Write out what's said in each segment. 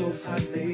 so hot,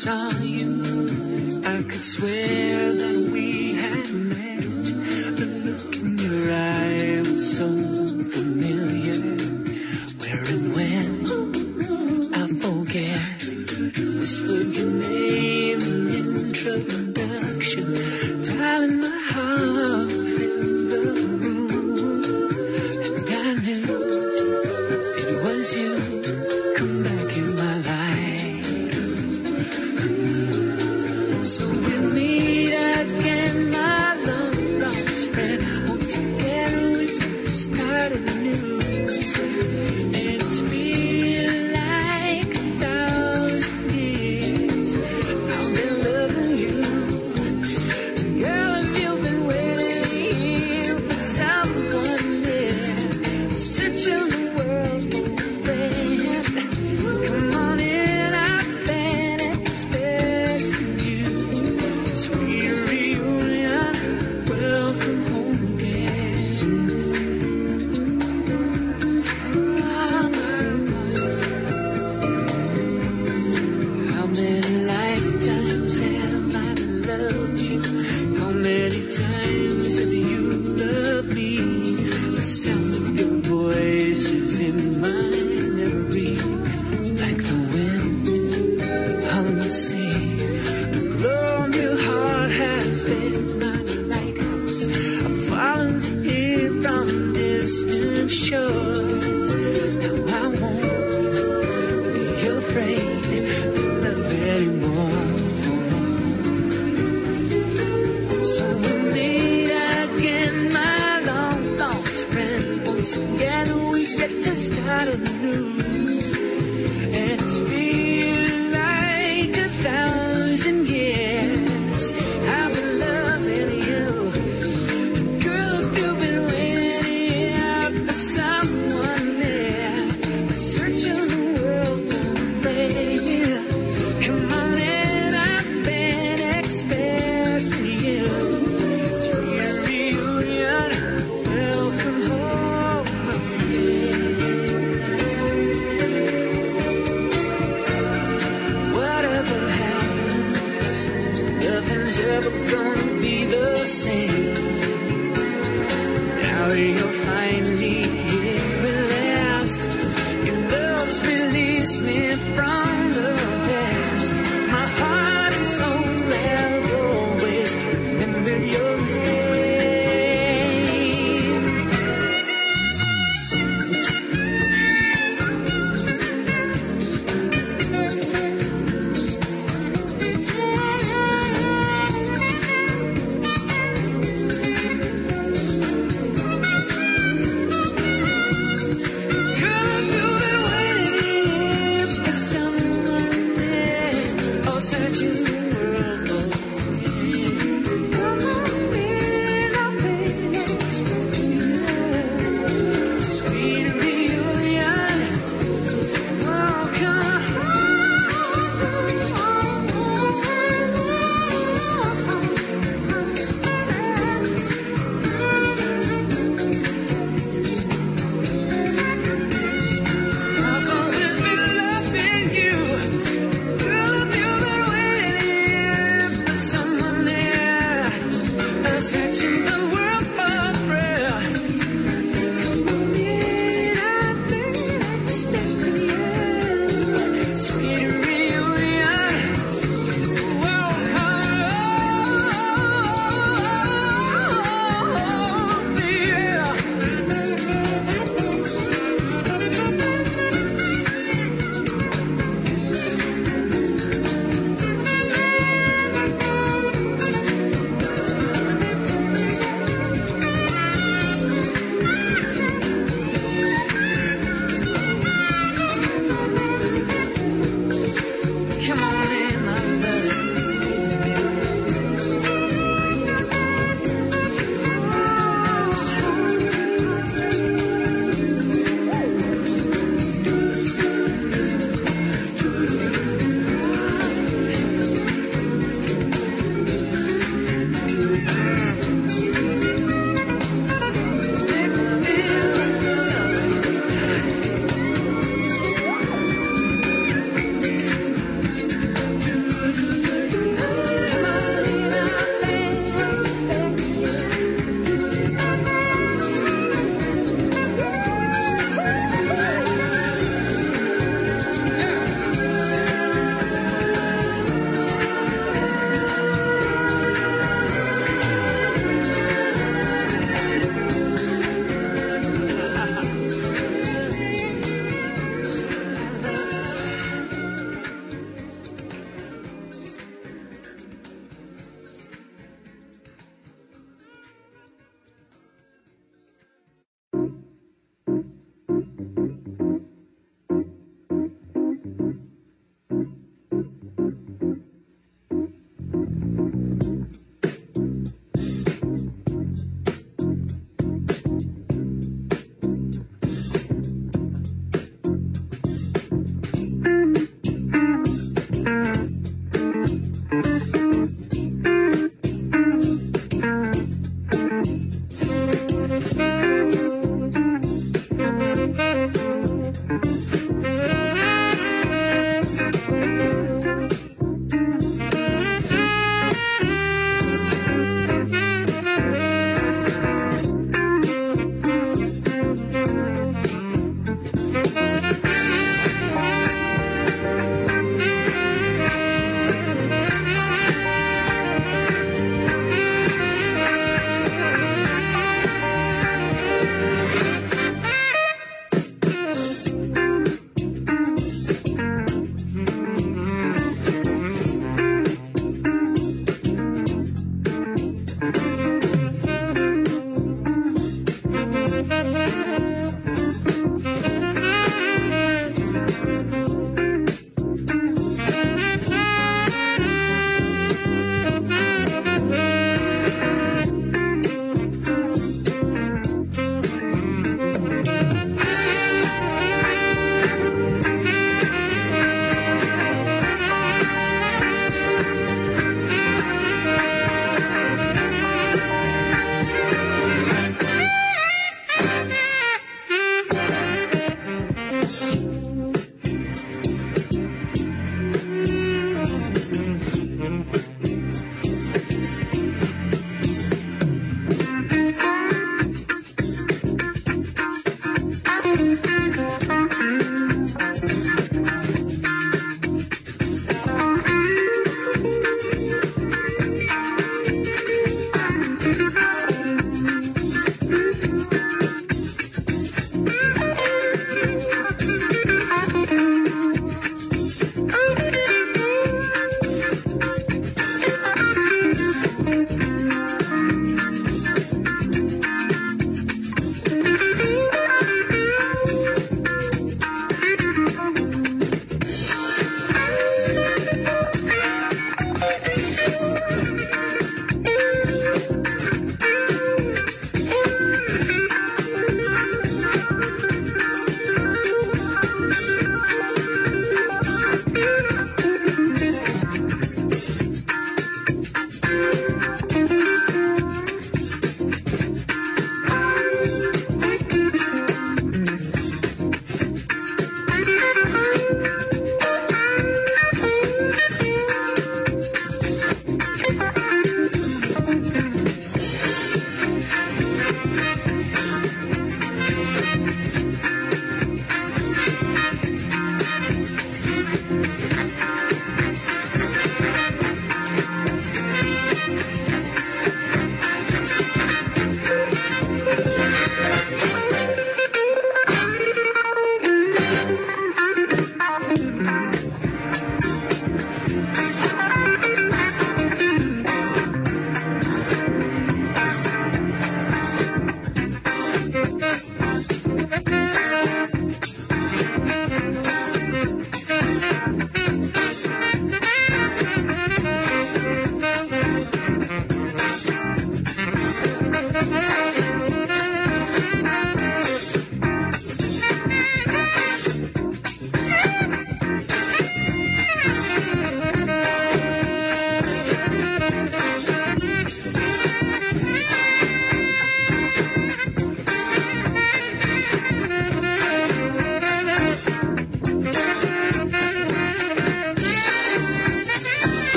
sun.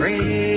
When